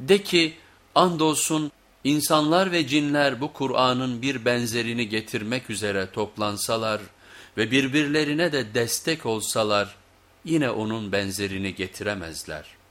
De ki andolsun insanlar ve cinler bu Kur'an'ın bir benzerini getirmek üzere toplansalar ve birbirlerine de destek olsalar yine onun benzerini getiremezler.''